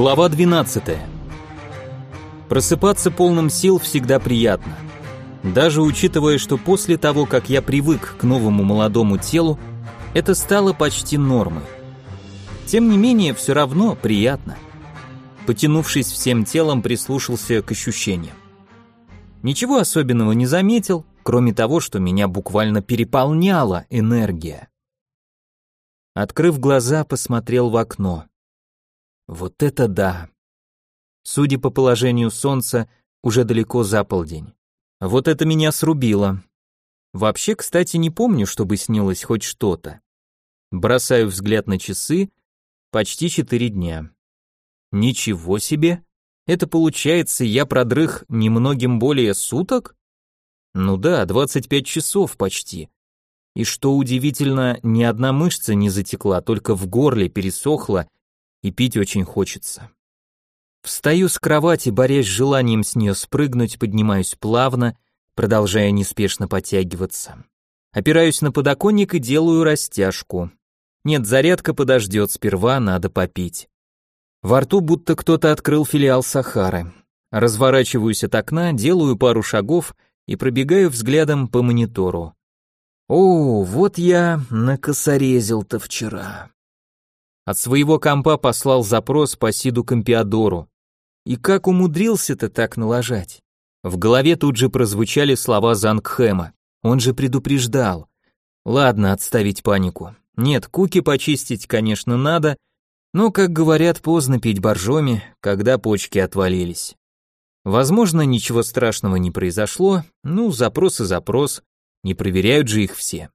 Глава 12. Просыпаться полным сил всегда приятно. Даже учитывая, что после того, как я привык к новому молодому телу, это стало почти нормой. Тем не менее, все равно приятно. Потянувшись всем телом, прислушался к ощущениям. Ничего особенного не заметил, кроме того, что меня буквально переполняла энергия. Открыв глаза, посмотрел в окно. Вот это да! Судя по положению солнца, уже далеко за полдень. Вот это меня срубило. Вообще, кстати, не помню, чтобы снилось хоть что-то. Бросаю взгляд на часы. Почти четыре дня. Ничего себе! Это получается, я продрых немногим более суток? Ну да, 25 часов почти. И что удивительно, ни одна мышца не затекла, только в горле пересохла и пить очень хочется. Встаю с кровати, борясь с желанием с нее спрыгнуть, поднимаюсь плавно, продолжая неспешно подтягиваться. Опираюсь на подоконник и делаю растяжку. Нет, зарядка подождет, сперва надо попить. Во рту будто кто-то открыл филиал Сахары. Разворачиваюсь от окна, делаю пару шагов и пробегаю взглядом по монитору. О, вот я накосорезил-то вчера. От своего компа послал запрос по Сиду Компиадору. И как умудрился-то так налажать? В голове тут же прозвучали слова Зангхэма. Он же предупреждал. Ладно, отставить панику. Нет, куки почистить, конечно, надо, но, как говорят, поздно пить боржоми, когда почки отвалились. Возможно, ничего страшного не произошло, ну, запрос и запрос, не проверяют же их все.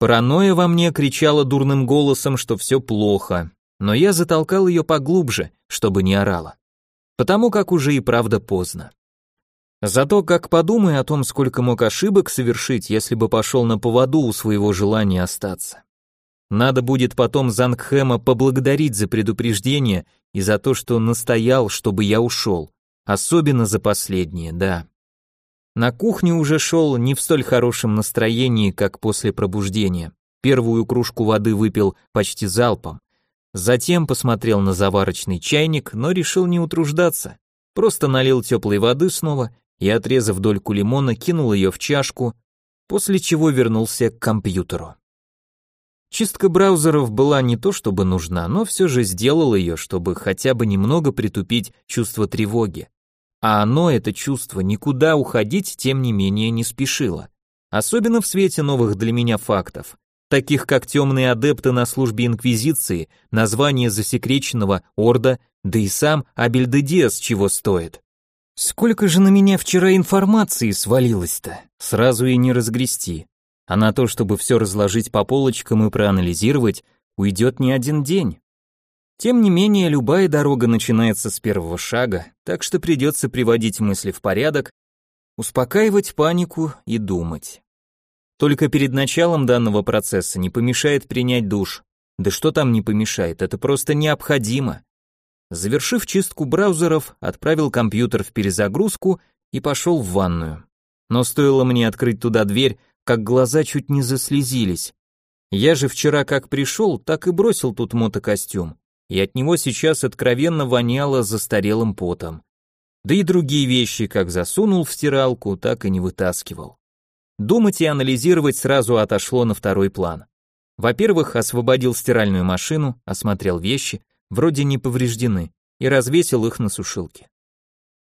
Паранойя во мне кричала дурным голосом, что все плохо, но я затолкал ее поглубже, чтобы не орала. Потому как уже и правда поздно. Зато как подумай о том, сколько мог ошибок совершить, если бы пошел на поводу у своего желания остаться. Надо будет потом Зангхэма поблагодарить за предупреждение и за то, что настоял, чтобы я ушел. Особенно за последнее, да. На кухню уже шел не в столь хорошем настроении, как после пробуждения. Первую кружку воды выпил почти залпом. Затем посмотрел на заварочный чайник, но решил не утруждаться. Просто налил теплой воды снова и, отрезав дольку лимона, кинул ее в чашку, после чего вернулся к компьютеру. Чистка браузеров была не то чтобы нужна, но все же сделал ее, чтобы хотя бы немного притупить чувство тревоги. А оно, это чувство, никуда уходить, тем не менее, не спешило. Особенно в свете новых для меня фактов, таких как темные адепты на службе Инквизиции, название засекреченного Орда, да и сам Абель де Диас чего стоит. Сколько же на меня вчера информации свалилось-то, сразу и не разгрести. А на то, чтобы все разложить по полочкам и проанализировать, уйдет не один день. Тем не менее, любая дорога начинается с первого шага, так что придется приводить мысли в порядок, успокаивать панику и думать. Только перед началом данного процесса не помешает принять душ. Да что там не помешает, это просто необходимо. Завершив чистку браузеров, отправил компьютер в перезагрузку и пошел в ванную. Но стоило мне открыть туда дверь, как глаза чуть не заслезились. Я же вчера как пришел, так и бросил тут мотокостюм и от него сейчас откровенно воняло застарелым потом. Да и другие вещи как засунул в стиралку, так и не вытаскивал. Думать и анализировать сразу отошло на второй план. Во-первых, освободил стиральную машину, осмотрел вещи, вроде не повреждены, и развесил их на сушилке.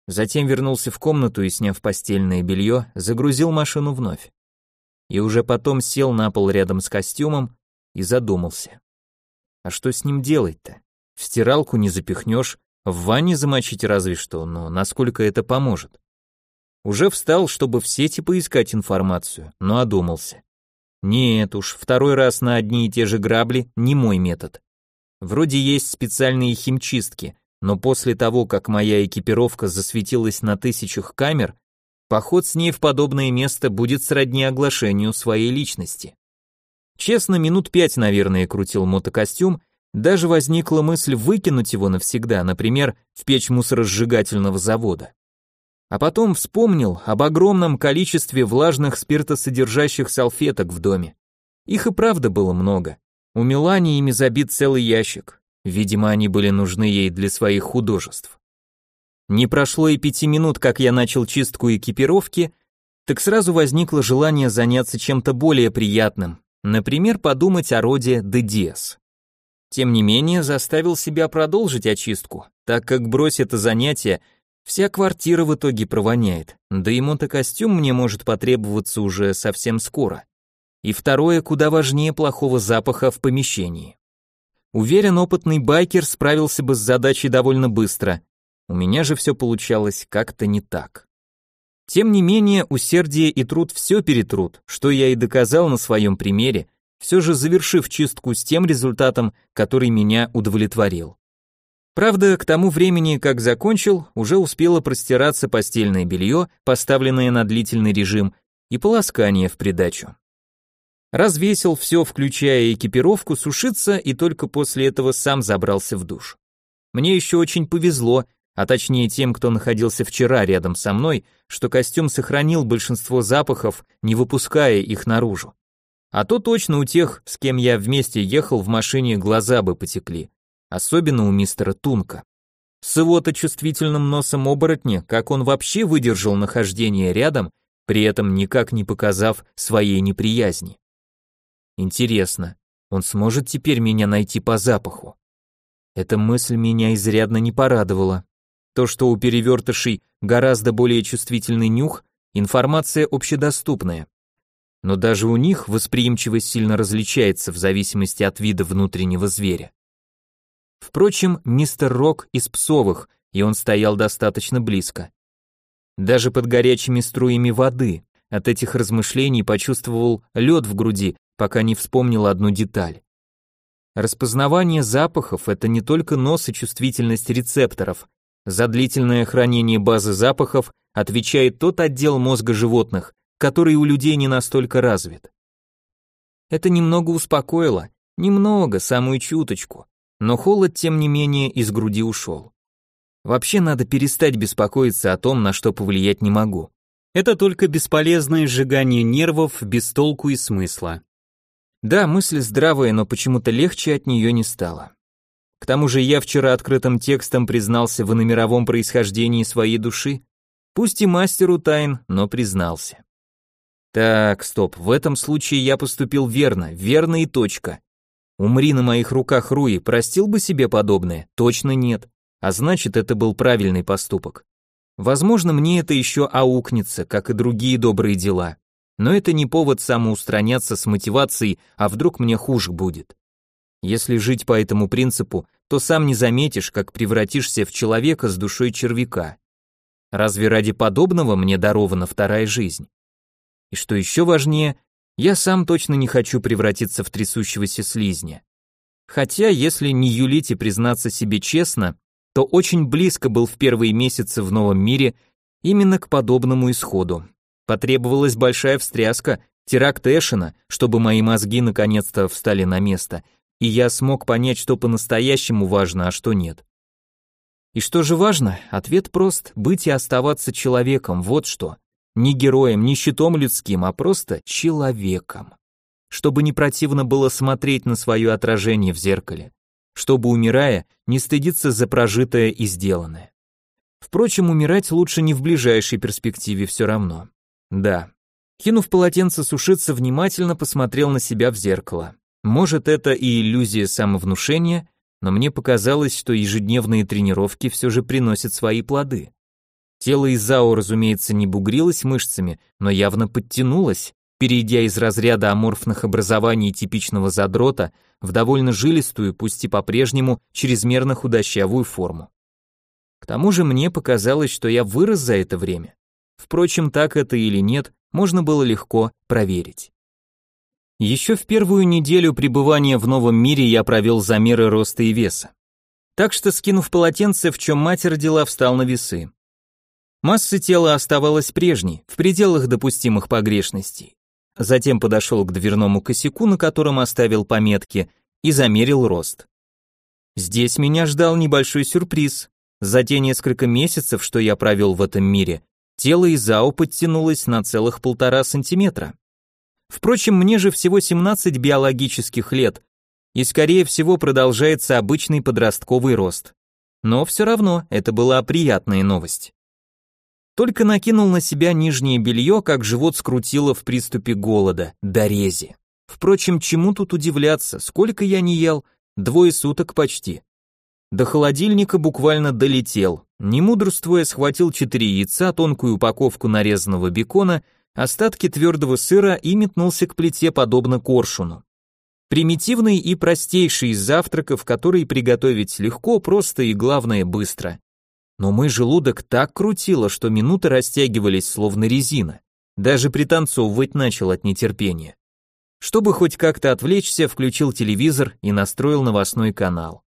Затем вернулся в комнату и, сняв постельное белье, загрузил машину вновь. И уже потом сел на пол рядом с костюмом и задумался. А что с ним делать-то? В стиралку не запихнешь, в ванне замочить разве что, но насколько это поможет? Уже встал, чтобы в сети поискать информацию, но одумался. Нет уж, второй раз на одни и те же грабли не мой метод. Вроде есть специальные химчистки, но после того, как моя экипировка засветилась на тысячах камер, поход с ней в подобное место будет сродни оглашению своей личности. Честно, минут пять, наверное, крутил мотокостюм даже возникла мысль выкинуть его навсегда, например, в печь мусоросжигательного завода. А потом вспомнил об огромном количестве влажных спиртосодержащих салфеток в доме. Их и правда было много. У Милани ими забит целый ящик. Видимо, они были нужны ей для своих художеств. Не прошло и пяти минут, как я начал чистку экипировки, так сразу возникло желание заняться чем-то более приятным, например, подумать о роде де Диас. Тем не менее, заставил себя продолжить очистку, так как брось это занятие, вся квартира в итоге провоняет, да и мотокостюм мне может потребоваться уже совсем скоро. И второе, куда важнее плохого запаха в помещении. Уверен, опытный байкер справился бы с задачей довольно быстро, у меня же все получалось как-то не так. Тем не менее, усердие и труд все перетрут, что я и доказал на своем примере, все же завершив чистку с тем результатом, который меня удовлетворил. Правда, к тому времени, как закончил, уже успело простираться постельное белье, поставленное на длительный режим, и полоскание в придачу. Развесил все, включая экипировку, сушиться, и только после этого сам забрался в душ. Мне еще очень повезло, а точнее тем, кто находился вчера рядом со мной, что костюм сохранил большинство запахов, не выпуская их наружу. А то точно у тех, с кем я вместе ехал в машине, глаза бы потекли. Особенно у мистера Тунка. С его-то чувствительным носом оборотня, как он вообще выдержал нахождение рядом, при этом никак не показав своей неприязни. Интересно, он сможет теперь меня найти по запаху? Эта мысль меня изрядно не порадовала. То, что у перевертышей гораздо более чувствительный нюх, информация общедоступная. Но даже у них восприимчивость сильно различается в зависимости от вида внутреннего зверя. Впрочем, мистер Рок из псовых, и он стоял достаточно близко. Даже под горячими струями воды от этих размышлений почувствовал лед в груди, пока не вспомнил одну деталь. Распознавание запахов – это не только нос и чувствительность рецепторов, за длительное хранение базы запахов отвечает тот отдел мозга животных, который у людей не настолько развит. Это немного успокоило, немного, самую чуточку, но холод, тем не менее, из груди ушел. Вообще надо перестать беспокоиться о том, на что повлиять не могу. Это только бесполезное сжигание нервов без толку и смысла. Да, мысль здравая, но почему-то легче от нее не стало. К тому же я вчера открытым текстом признался в иномировом происхождении своей души, пусть и мастеру тайн, но признался. Так, стоп, в этом случае я поступил верно, верно и точка. Умри на моих руках Руи, простил бы себе подобное? Точно нет. А значит, это был правильный поступок. Возможно, мне это еще аукнется, как и другие добрые дела. Но это не повод самоустраняться с мотивацией, а вдруг мне хуже будет. Если жить по этому принципу, то сам не заметишь, как превратишься в человека с душой червяка. Разве ради подобного мне дарована вторая жизнь? И что еще важнее, я сам точно не хочу превратиться в трясущегося слизня. Хотя, если не юлить и признаться себе честно, то очень близко был в первые месяцы в новом мире именно к подобному исходу. Потребовалась большая встряска, теракт Эшена, чтобы мои мозги наконец-то встали на место, и я смог понять, что по-настоящему важно, а что нет. И что же важно? Ответ прост – быть и оставаться человеком, вот что. Не героем, не щитом людским, а просто человеком. Чтобы не противно было смотреть на свое отражение в зеркале. Чтобы, умирая, не стыдиться за прожитое и сделанное. Впрочем, умирать лучше не в ближайшей перспективе все равно. Да. Кинув полотенце сушиться, внимательно посмотрел на себя в зеркало. Может, это и иллюзия самовнушения, но мне показалось, что ежедневные тренировки все же приносят свои плоды. Тело Изао, разумеется, не бугрилось мышцами, но явно подтянулось, перейдя из разряда аморфных образований типичного задрота в довольно жилистую, пусть и по-прежнему, чрезмерно худощавую форму. К тому же мне показалось, что я вырос за это время. Впрочем, так это или нет, можно было легко проверить. Еще в первую неделю пребывания в новом мире я провел замеры роста и веса. Так что, скинув полотенце, в чем мать родила, встал на весы. Масса тела оставалась прежней, в пределах допустимых погрешностей. Затем подошел к дверному косяку, на котором оставил пометки, и замерил рост. Здесь меня ждал небольшой сюрприз. За те несколько месяцев, что я провел в этом мире, тело Изао подтянулось на целых полтора сантиметра. Впрочем, мне же всего 17 биологических лет, и скорее всего продолжается обычный подростковый рост. Но все равно это была приятная новость. Только накинул на себя нижнее белье, как живот скрутило в приступе голода, дорези. Впрочем, чему тут удивляться, сколько я не ел, двое суток почти. До холодильника буквально долетел, не мудрствуя, схватил четыре яйца, тонкую упаковку нарезанного бекона, остатки твердого сыра и метнулся к плите подобно коршуну. Примитивный и простейший из завтраков, который приготовить легко, просто и главное быстро. Но мой желудок так крутило, что минуты растягивались словно резина. Даже пританцовывать начал от нетерпения. Чтобы хоть как-то отвлечься, включил телевизор и настроил новостной канал.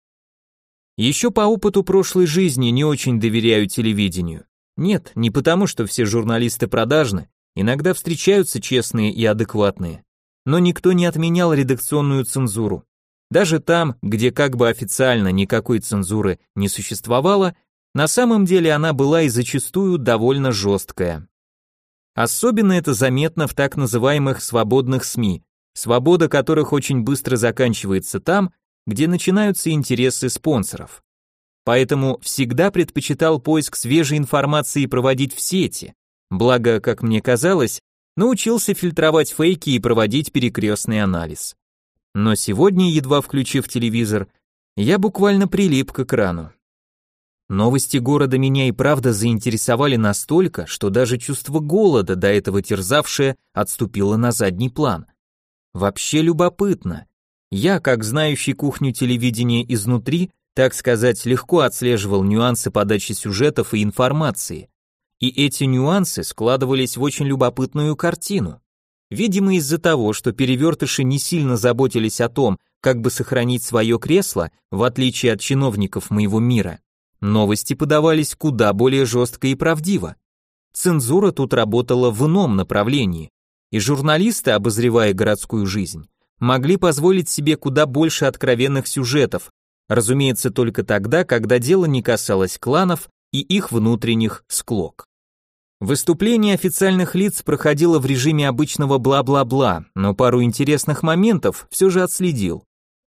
Еще по опыту прошлой жизни не очень доверяю телевидению. Нет, не потому, что все журналисты продажны, иногда встречаются честные и адекватные. Но никто не отменял редакционную цензуру. Даже там, где как бы официально никакой цензуры не существовало, на самом деле она была и зачастую довольно жесткая. Особенно это заметно в так называемых свободных СМИ, свобода которых очень быстро заканчивается там, где начинаются интересы спонсоров. Поэтому всегда предпочитал поиск свежей информации проводить в сети, благо, как мне казалось, научился фильтровать фейки и проводить перекрестный анализ. Но сегодня, едва включив телевизор, я буквально прилип к экрану. Новости города меня и правда заинтересовали настолько, что даже чувство голода, до этого терзавшее, отступило на задний план. Вообще любопытно. Я, как знающий кухню телевидения изнутри, так сказать, легко отслеживал нюансы подачи сюжетов и информации. И эти нюансы складывались в очень любопытную картину. Видимо, из-за того, что перевертыши не сильно заботились о том, как бы сохранить свое кресло, в отличие от чиновников моего мира, Новости подавались куда более жестко и правдиво. Цензура тут работала в ином направлении, и журналисты, обозревая городскую жизнь, могли позволить себе куда больше откровенных сюжетов, разумеется, только тогда, когда дело не касалось кланов и их внутренних склок. Выступление официальных лиц проходило в режиме обычного бла-бла-бла, но пару интересных моментов все же отследил.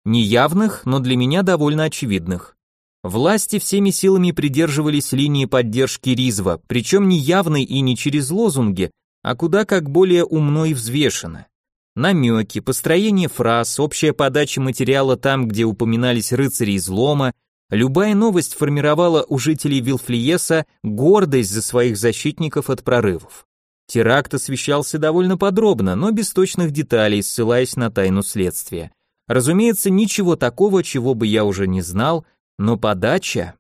Неявных, но для меня довольно очевидных. Власти всеми силами придерживались линии поддержки Ризва, причем не явной и не через лозунги, а куда как более умно и взвешенно. Намеки, построение фраз, общая подача материала там, где упоминались рыцари излома, любая новость формировала у жителей Вилфлиеса гордость за своих защитников от прорывов. Теракт освещался довольно подробно, но без точных деталей, ссылаясь на тайну следствия. Разумеется, ничего такого, чего бы я уже не знал, но подача...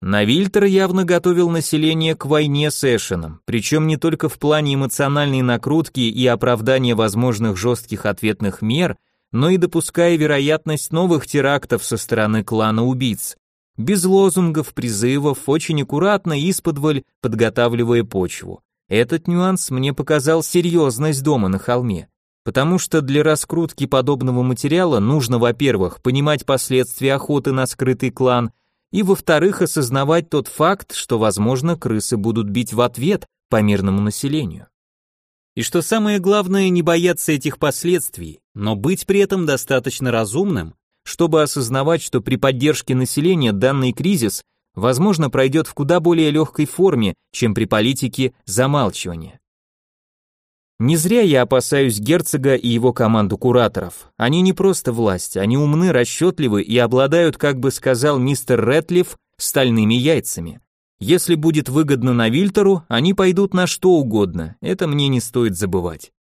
Навильтер явно готовил население к войне с Эшеном, причем не только в плане эмоциональной накрутки и оправдания возможных жестких ответных мер, но и допуская вероятность новых терактов со стороны клана убийц. Без лозунгов, призывов, очень аккуратно и исподволь подготавливая почву. Этот нюанс мне показал серьезность дома на холме. Потому что для раскрутки подобного материала нужно, во-первых, понимать последствия охоты на скрытый клан, и, во-вторых, осознавать тот факт, что, возможно, крысы будут бить в ответ по мирному населению. И что самое главное, не бояться этих последствий, но быть при этом достаточно разумным, чтобы осознавать, что при поддержке населения данный кризис, возможно, пройдет в куда более легкой форме, чем при политике замалчивания. Не зря я опасаюсь герцога и его команду кураторов. Они не просто власть, они умны, расчетливы и обладают, как бы сказал мистер Рэтлиф, стальными яйцами. Если будет выгодно на Вильтеру, они пойдут на что угодно, это мне не стоит забывать.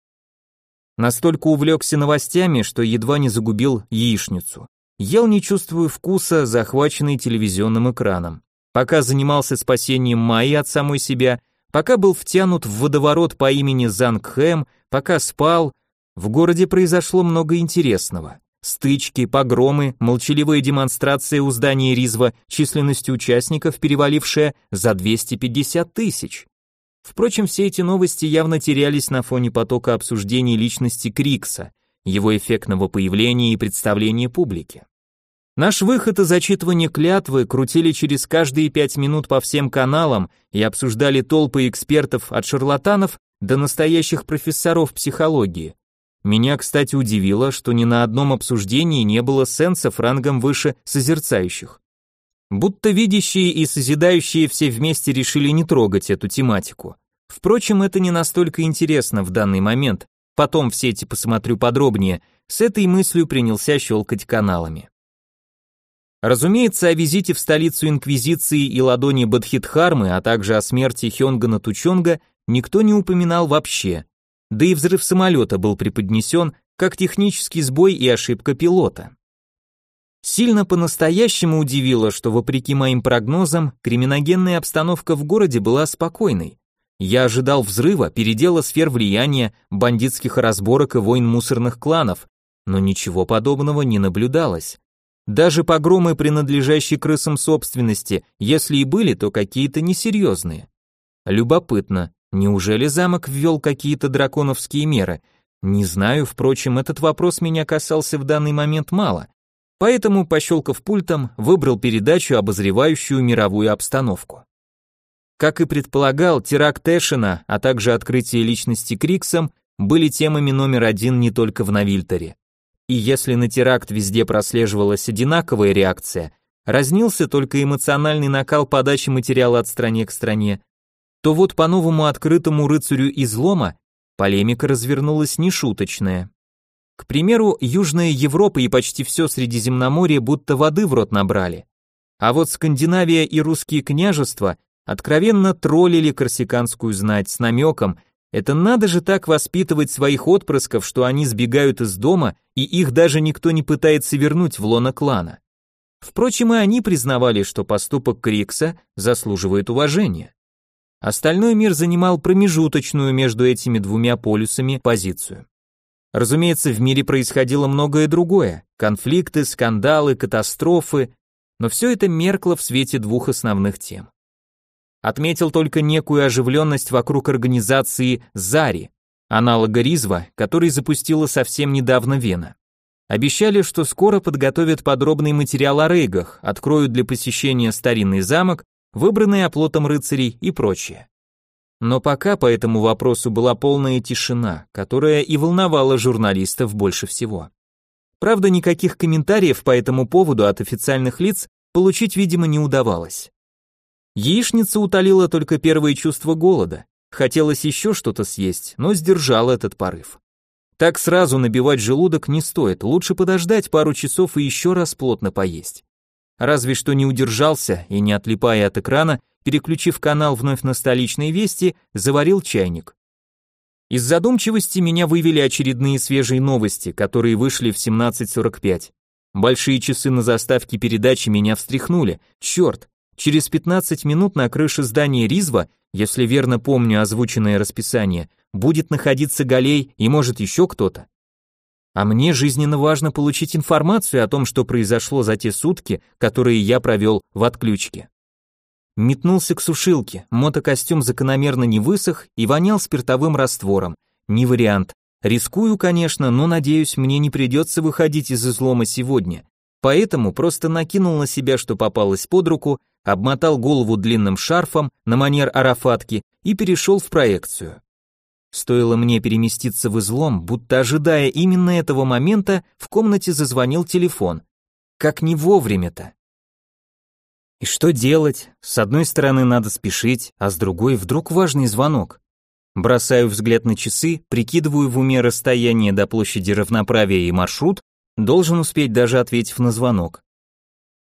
Настолько увлекся новостями, что едва не загубил яичницу. Ел не чувствуя вкуса, захваченный телевизионным экраном. Пока занимался спасением Майи от самой себя, Пока был втянут в водоворот по имени Зангхэм, пока спал, в городе произошло много интересного. Стычки, погромы, молчаливая демонстрация у здания Ризва, численностью участников, перевалившая за 250 тысяч. Впрочем, все эти новости явно терялись на фоне потока обсуждений личности Крикса, его эффектного появления и представления публике. Наш выход и зачитывание клятвы крутили через каждые пять минут по всем каналам и обсуждали толпы экспертов от шарлатанов до настоящих профессоров психологии. Меня, кстати, удивило, что ни на одном обсуждении не было сенсов рангом выше созерцающих. Будто видящие и созидающие все вместе решили не трогать эту тематику. Впрочем, это не настолько интересно в данный момент, потом в сети посмотрю подробнее, с этой мыслью принялся щелкать каналами. Разумеется, о визите в столицу Инквизиции и ладони Бадхидхармы, а также о смерти Хёнгана Тучонга никто не упоминал вообще, да и взрыв самолета был преподнесен как технический сбой и ошибка пилота. Сильно по-настоящему удивило, что вопреки моим прогнозам, криминогенная обстановка в городе была спокойной. Я ожидал взрыва, передела сфер влияния, бандитских разборок и войн мусорных кланов, но ничего подобного не наблюдалось. Даже погромы, принадлежащие крысам собственности, если и были, то какие-то несерьезные. Любопытно, Неужели замок ввел какие-то драконовские меры? Не знаю, впрочем, этот вопрос меня касался в данный момент мало. Поэтому, пощелкав пультом, выбрал передачу, обозревающую мировую обстановку. Как и предполагал, теракт Эшена, а также открытие личности Криксом были темами номер один не только в Навильтере. И если на теракт везде прослеживалась одинаковая реакция, разнился только эмоциональный накал подачи материала от стране к стране, то вот по новому открытому рыцарю излома полемика развернулась нешуточная. К примеру, Южная Европа и почти все Средиземноморье будто воды в рот набрали. А вот Скандинавия и русские княжества откровенно троллили корсиканскую знать с намеком, это надо же так воспитывать своих отпрысков, что они сбегают из дома, и их даже никто не пытается вернуть в лоно клана. Впрочем, и они признавали, что поступок Крикса заслуживает уважения. Остальной мир занимал промежуточную между этими двумя полюсами позицию. Разумеется, в мире происходило многое другое, конфликты, скандалы, катастрофы, но все это меркло в свете двух основных тем. Отметил только некую оживленность вокруг организации «Зари», аналога Ризва, который запустила совсем недавно Вена. Обещали, что скоро подготовят подробный материал о рейгах, откроют для посещения старинный замок выбранные оплотом рыцарей и прочее. Но пока по этому вопросу была полная тишина, которая и волновала журналистов больше всего. Правда, никаких комментариев по этому поводу от официальных лиц получить, видимо, не удавалось. Яичница утолила только первые чувства голода. Хотелось еще что-то съесть, но сдержал этот порыв. Так сразу набивать желудок не стоит, лучше подождать пару часов и еще раз плотно поесть разве что не удержался и, не отлипая от экрана, переключив канал вновь на столичные вести, заварил чайник. Из задумчивости меня вывели очередные свежие новости, которые вышли в 17.45. Большие часы на заставке передачи меня встряхнули. Черт, через 15 минут на крыше здания Ризва, если верно помню озвученное расписание, будет находиться Галей и может еще кто-то. А мне жизненно важно получить информацию о том, что произошло за те сутки, которые я провел в отключке. Метнулся к сушилке, мотокостюм закономерно не высох и вонял спиртовым раствором. Не вариант. Рискую, конечно, но надеюсь, мне не придется выходить из излома сегодня. Поэтому просто накинул на себя, что попалось под руку, обмотал голову длинным шарфом на манер арафатки и перешел в проекцию. Стоило мне переместиться в излом, будто ожидая именно этого момента, в комнате зазвонил телефон. Как не вовремя-то. И что делать? С одной стороны надо спешить, а с другой вдруг важный звонок. Бросаю взгляд на часы, прикидываю в уме расстояние до площади равноправия и маршрут, должен успеть даже ответив на звонок.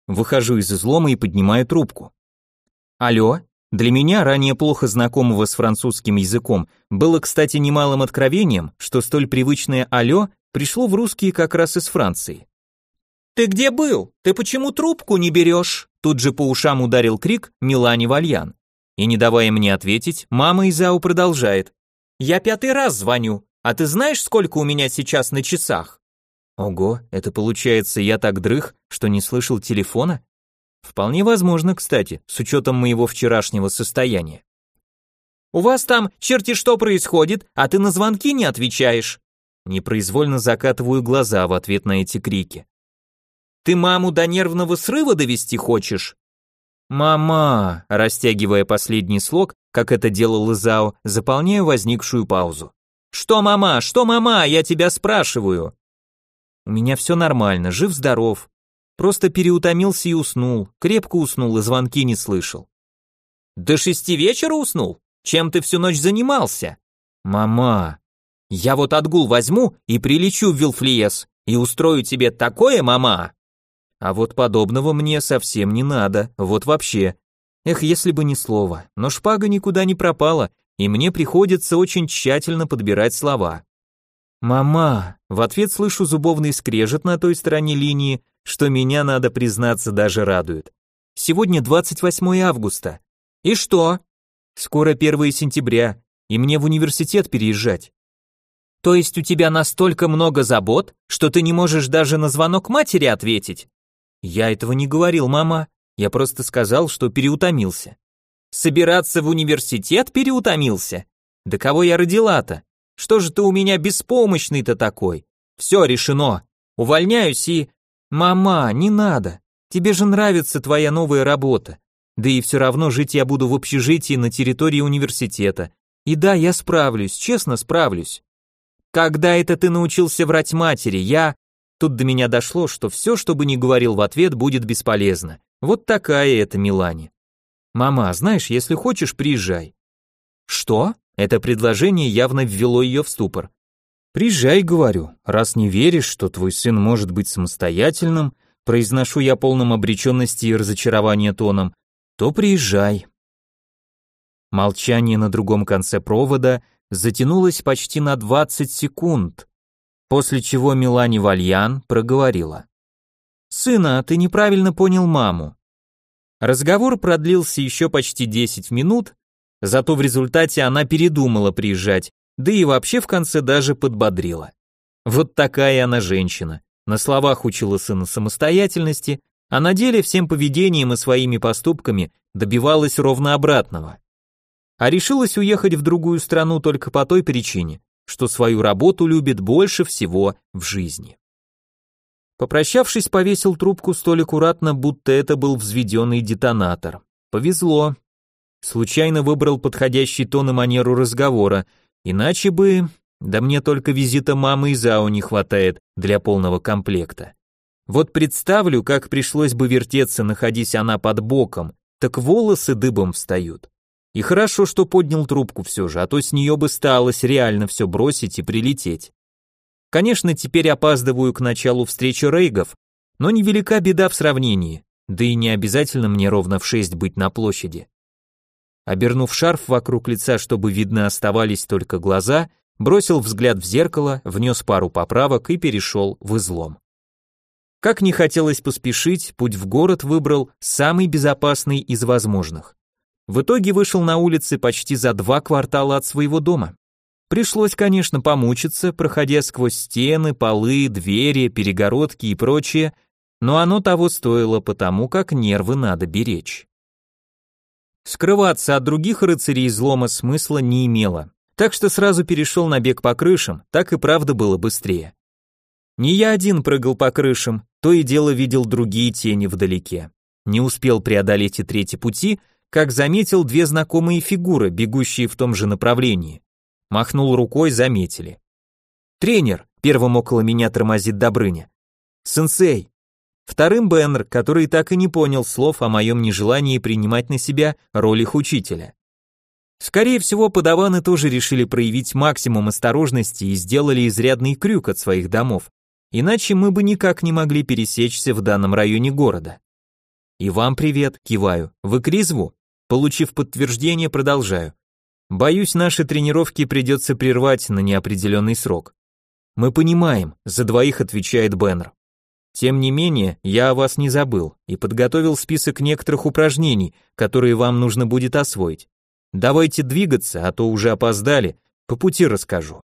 Выхожу из излома и поднимаю трубку. Алло? Для меня, ранее плохо знакомого с французским языком, было, кстати, немалым откровением, что столь привычное «алло» пришло в русские как раз из Франции. «Ты где был? Ты почему трубку не берешь?» Тут же по ушам ударил крик Милани Вальян. И не давая мне ответить, мама Изау продолжает. «Я пятый раз звоню, а ты знаешь, сколько у меня сейчас на часах?» Ого, это получается, я так дрых, что не слышал телефона? Вполне возможно, кстати, с учетом моего вчерашнего состояния. «У вас там черти что происходит, а ты на звонки не отвечаешь?» Непроизвольно закатываю глаза в ответ на эти крики. «Ты маму до нервного срыва довести хочешь?» «Мама!» Растягивая последний слог, как это делал Изао, заполняю возникшую паузу. Что, мама, что, мама, я тебя спрашиваю. У меня все нормально, жив-здоров. Просто переутомился и уснул, крепко уснул и звонки не слышал. До шести вечера уснул? Чем ты всю ночь занимался? Мама, я вот отгул возьму и прилечу в Вилфлиес и устрою тебе такое, мама. А вот подобного мне совсем не надо, вот вообще. Эх, если бы ни слова, но шпага никуда не пропала, и мне приходится очень тщательно подбирать слова. «Мама!» В ответ слышу зубовный скрежет на той стороне линии, что меня, надо признаться, даже радует. Сегодня 28 августа. И что? Скоро 1 сентября, и мне в университет переезжать. То есть у тебя настолько много забот, что ты не можешь даже на звонок матери ответить? Я этого не говорил, мама. Я просто сказал, что переутомился. Собираться в университет переутомился? Да кого я родила-то? Что же ты у меня беспомощный-то такой? Все решено. Увольняюсь и... Мама, не надо. Тебе же нравится твоя новая работа. Да и все равно жить я буду в общежитии на территории университета. И да, я справлюсь, честно справлюсь. Когда это ты научился врать матери? Я... Тут до меня дошло, что все, что бы ни говорил в ответ, будет бесполезно. Вот такая это Милане. Мама, знаешь, если хочешь, приезжай. Что? Это предложение явно ввело ее в ступор. Приезжай, говорю. Раз не веришь, что твой сын может быть самостоятельным, произношу я полным обреченности и разочарования тоном, то приезжай. Молчание на другом конце провода затянулось почти на 20 секунд, после чего Милани Вальян проговорила. «Сына, ты неправильно понял маму». Разговор продлился еще почти 10 минут, зато в результате она передумала приезжать, да и вообще в конце даже подбодрила. Вот такая она женщина. На словах учила сына самостоятельности, а на деле всем поведением и своими поступками добивалась ровно обратного. А решилась уехать в другую страну только по той причине, что свою работу любит больше всего в жизни. Попрощавшись, повесил трубку столь аккуратно, будто это был взведенный детонатор. Повезло. Случайно выбрал подходящий тон и манеру разговора, иначе бы... Да мне только визита мамы и Зао не хватает для полного комплекта. Вот представлю, как пришлось бы вертеться, находясь она под боком, так волосы дыбом встают. И хорошо, что поднял трубку все же, а то с нее бы сталось реально все бросить и прилететь. Конечно, теперь опаздываю к началу встречи рейгов, но невелика беда в сравнении, да и не обязательно мне ровно в шесть быть на площади. Обернув шарф вокруг лица, чтобы видно оставались только глаза, бросил взгляд в зеркало, внес пару поправок и перешел в излом. Как не хотелось поспешить, путь в город выбрал самый безопасный из возможных. В итоге вышел на улицы почти за два квартала от своего дома. Пришлось, конечно, помучиться, проходя сквозь стены, полы, двери, перегородки и прочее, но оно того стоило, потому как нервы надо беречь. Скрываться от других рыцарей излома смысла не имело, так что сразу перешел на бег по крышам, так и правда было быстрее. Не я один прыгал по крышам, то и дело видел другие тени вдалеке. Не успел преодолеть и третий пути, как заметил две знакомые фигуры, бегущие в том же направлении. Махнул рукой, заметили. Тренер, первым около меня тормозит Добрыня. Сенсей. Вторым Беннер, который так и не понял слов о моем нежелании принимать на себя роль их учителя. Скорее всего, подаваны тоже решили проявить максимум осторожности и сделали изрядный крюк от своих домов, иначе мы бы никак не могли пересечься в данном районе города. И вам привет, киваю. Вы к Ризву? Получив подтверждение, продолжаю. Боюсь, наши тренировки придется прервать на неопределенный срок. Мы понимаем, за двоих отвечает Беннер. Тем не менее, я о вас не забыл и подготовил список некоторых упражнений, которые вам нужно будет освоить. Давайте двигаться, а то уже опоздали, по пути расскажу.